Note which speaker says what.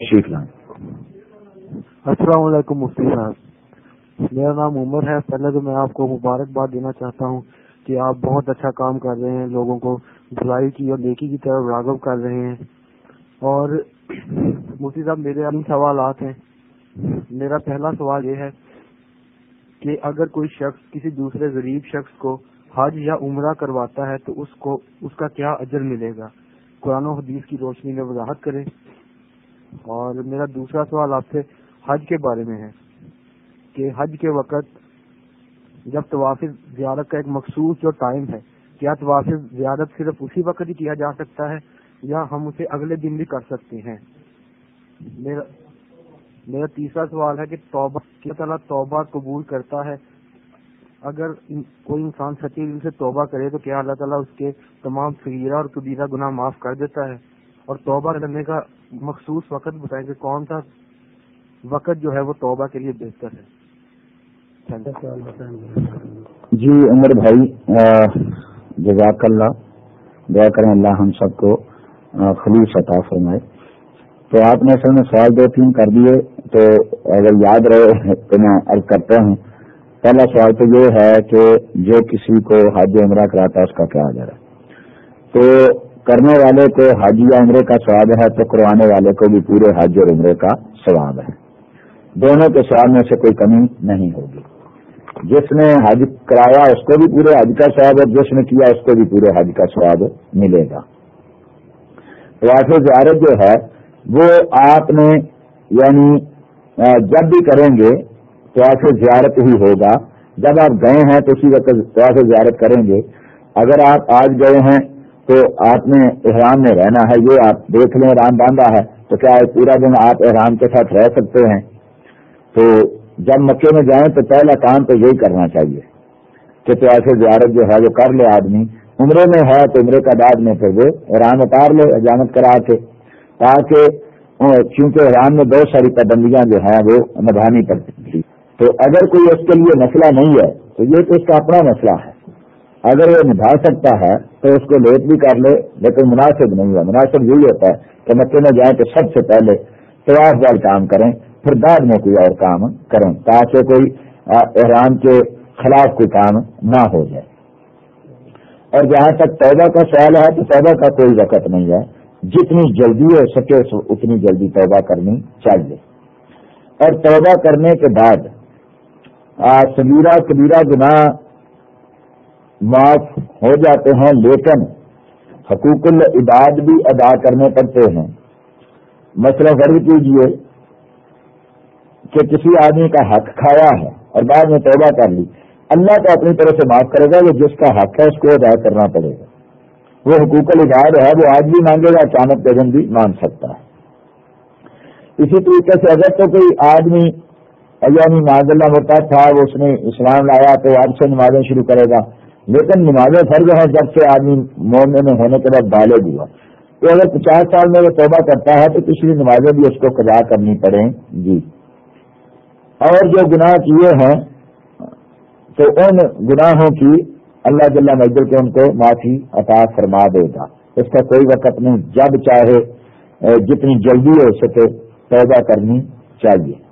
Speaker 1: لائیں
Speaker 2: السلام علیکم، مفتی صاحب میرا نام عمر ہے۔ پہلے تو میں آپ کو مبارکباد دینا چاہتا ہوں کہ آپ بہت اچھا کام کر رہے ہیں، لوگوں کو بھلائی کی اور نیکی کی طرف راغب کر رہے ہیں۔ اور مفتی صاحب، میرے اہم سوالات ہیں۔ میرا پہلا سوال یہ ہے کہ اگر کوئی شخص کسی دوسرے غریب شخص کو حج یا عمرہ کرواتا ہے تو اس کو، اس کا کیا اجر ملے گا؟ قرآن و حدیث کی روشنی میں وضاحت کریں۔ اور میرا دوسرا سوال آپ سے حج کے بارے میں ہے کہ حج کے وقت جب طواف زیارت کا ایک مخصوص جو ٹائم ہے، کیا طواف زیارت صرف اسی وقت ہی کیا جا سکتا ہے یا ہم اسے اگلے دن بھی کر سکتے ہیں؟ میرا میرا تیسرا سوال ہے کہ توبہ کیا تعالیٰ توبہ قبول کرتا ہے؟ اگر کوئی انسان سچی دل سے توبہ کرے تو کیا اللہ تعالیٰ اس کے تمام فریرہ اور کبیرہ گناہ معاف کر دیتا ہے؟ اور توبہ کرنے کا مخصوص وقت بتائیں کہ کون سا وقت جو ہے وہ توبہ کے لیے بہتر ہے۔
Speaker 1: جی عمر بھائی جزاک اللہ۔ دعا کریں اللہ ہم سب کو خلیص عطا فرمائے۔ تو آپ نے اصل میں سوال دو تین کر دیے، تو اگر یاد رہے تو میں عرض کرتا ہوں۔ پہلا سوال تو یہ ہے کہ جو کسی کو حج عمرہ کراتا ہے، اس کا کیا ہے؟ تو کرنے والے کو حج یا عمرے کا سواب ہے تو کروانے والے کو بھی پورے حج اور عمرے کا ثواب ہے۔ دونوں کے سواب میں سے کوئی کمی نہیں ہوگی۔ جس نے حج کرایا اس کو بھی پورے حج کا سواب اور جس نے کیا اس کو بھی پورے حج کا سواب ملے گا۔ واف زیارت جو ہے، وہ آپ نے یعنی جب بھی کریں گے تو ایسے زیارت ہی ہوگا۔ جب آپ گئے ہیں تو اسی وقت ایسے زیارت کریں گے۔ اگر آپ آج گئے ہیں تو آپ نے احرام میں رہنا ہے، یہ آپ دیکھ لیں احرام باندھا ہے، تو کیا پورا دن آپ احرام کے ساتھ رہ سکتے ہیں؟ تو جب مکے میں جائیں تو پہلا کام تو یہی کرنا چاہیے کہ تو ایسے زیارت جو ہے وہ کر لے آدمی۔ عمرے میں ہے تو عمرے کا بعد میں پھر وہ احرام اتار لے اجامت کرا کے، تاکہ چونکہ احرام میں بہت ساری پابندیاں جو ہیں وہ نبھانی پڑتی تھی۔ تو اگر کوئی اس کے لیے مسئلہ نہیں ہے، تو یہ تو اس کا اپنا مسئلہ ہے۔ اگر وہ نبھا سکتا ہے تو اس کو لیٹ بھی کر لے، لیکن مناسب نہیں ہے۔ مناسب یہی ہوتا ہے کہ مکے میں جائیں تو سب سے پہلے طواف وال کام کریں، پھر بعد میں کوئی اور کام کریں، تاکہ کوئی احرام کے خلاف کوئی کام نہ ہو جائے۔ اور جہاں تک توبہ کا سوال ہے تو توبہ کا کوئی وقت نہیں ہے۔ جتنی جلدی ہو سکے، اتنی جلدی توبہ کرنی چاہیے۔ اور توبہ کرنے کے بعد سبیرہ، کبیرہ گناہ معاف ہو جاتے ہیں، لیکن حقوق العباد بھی ادا کرنے پڑتے ہیں۔ مسئلہ فرض کیجیے کہ کسی آدمی کا حق کھایا ہے اور بعد میں توبہ کر لی، اللہ تو اپنی طرف سے معاف کرے گا کہ جس کا حق ہے اس کو ادا کرنا پڑے گا۔ وہ حقوق العباد ہے، وہ آج بھی مانگے گا، اچانک پیغم بھی مانگ سکتا ہے۔ اسی طریقے سے اگر تو کوئی آدمی یعنی معذ اللہ ہوتا تھا، وہ اس نے اسلام لایا تو آج سے نمازیں شروع کرے گا۔ لیکن نماز فرض ہے جب سے آدمی مومن میں ہونے کے بعد بالغ ہوا۔ تو اگر پچاس سال میں وہ توبہ کرتا ہے تو پچھلی نمازیں بھی اس کو قضا کرنی پڑیں۔ جی۔ اور جو گناہ کیے ہیں، تو ان گناہوں کی اللہ جل مجدل کے ان کو معافی عطا فرما دے گا۔ اس کا کوئی وقت نہیں۔ جب چاہے، جتنی جلدی ہو سکے توبہ کرنی چاہیے۔